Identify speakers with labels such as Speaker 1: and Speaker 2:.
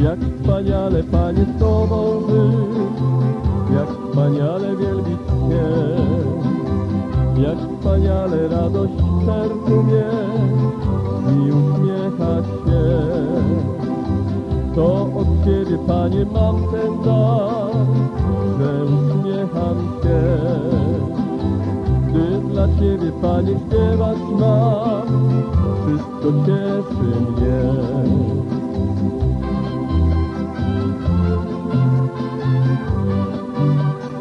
Speaker 1: كیال پانی تو مو كیا گل یكال ریون تو اس میں ہنس لان سے رات كے